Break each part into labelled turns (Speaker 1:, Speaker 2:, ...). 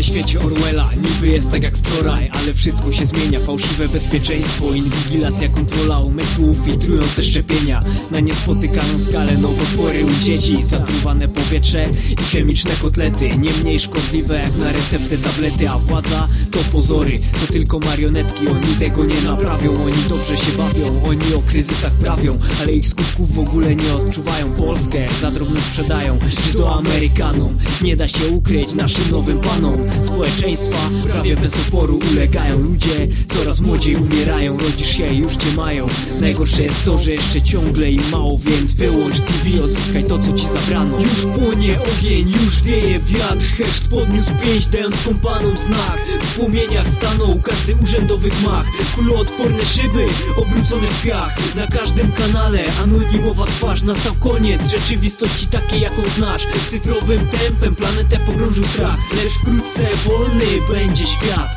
Speaker 1: Witaj świecie Orwella, niby jest tak jak wczoraj Ale wszystko się zmienia, fałszywe bezpieczeństwo Inwigilacja, kontrola umysłów, filtrujące szczepienia. Na niespotykaną skalę nowotwory u dzieci. Zatruwane powietrze i chemiczne kotlety. Nie mniej szkodliwe jak na receptę tablety A władza to pozory, to tylko marionetki Oni tego nie naprawią, oni dobrze się bawią Oni o kryzysach prawią, ale ich skutków w ogóle nie odczuwają. Polskę za drobno sprzedają, czy to Amerykanom? Nie da się ukryć naszym nowym panom Społeczeństwa. Prawie bez oporu ulegają Ludzie. Coraz młodziej umierają Rodzisz się i już cię mają. Najgorsze jest to, że jeszcze ciągle im mało Więc wyłącz TV, odzyskaj to co ci zabrano. Już płonie ogień, już wieje wiatr. Heszt podniósł pięść, dając kompanom znak. W płomieniach stanął każdy urzędowy gmach. Kuloodporne szyby, obrócone w piach. Na każdym kanale anonimowa twarz. Nastał koniec rzeczywistości takiej jaką znasz. Cyfrowym tempem planetę pogrążył strach. Lecz wkrótce wolny będzie świat.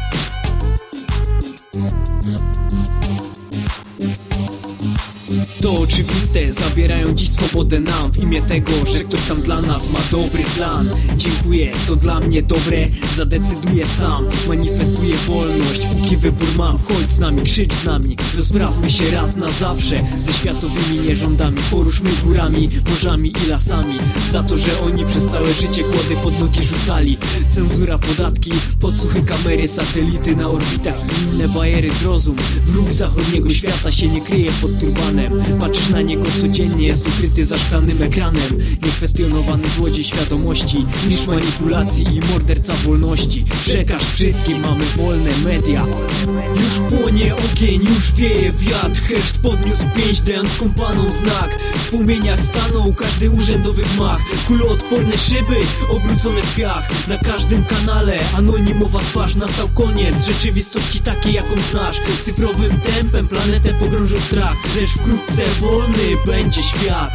Speaker 1: To oczywiste, zabierają dziś swobodę nam W imię tego, że ktoś tam dla nas ma dobry plan. Dziękuję, co dla mnie dobre, zadecyduję sam. Manifestuję wolność, póki wybór mam Chodź z nami, krzycz z nami, rozprawmy się raz na zawsze Ze światowymi nierządami, poruszmy górami, morzami i lasami. Za to, że oni przez całe życie kłody pod nogi rzucali. Cenzura, podatki, podsłuchy kamery, satelity na orbitach. Inne bajery z rozum Wróg zachodniego świata się nie kryje pod turbanem. Patrzysz na niego codziennie, jest ukryty za szklanym ekranem. Niekwestionowany złodziej świadomości Niż manipulacji i morderca wolności. Przekaż wszystkim, mamy wolne media Już płonie ogień, już wieje wiatr. Heszt podniósł pięść, dając kompanom znak. W płomieniach stanął każdy urzędowy gmach. Kuloodporne szyby, obrócone w piach. Na każdym kanale anonimowa twarz. Nastał koniec rzeczywistości takiej jaką znasz. Cyfrowym tempem planetę pogrążył strach. Lecz wkrótce wolny będzie świat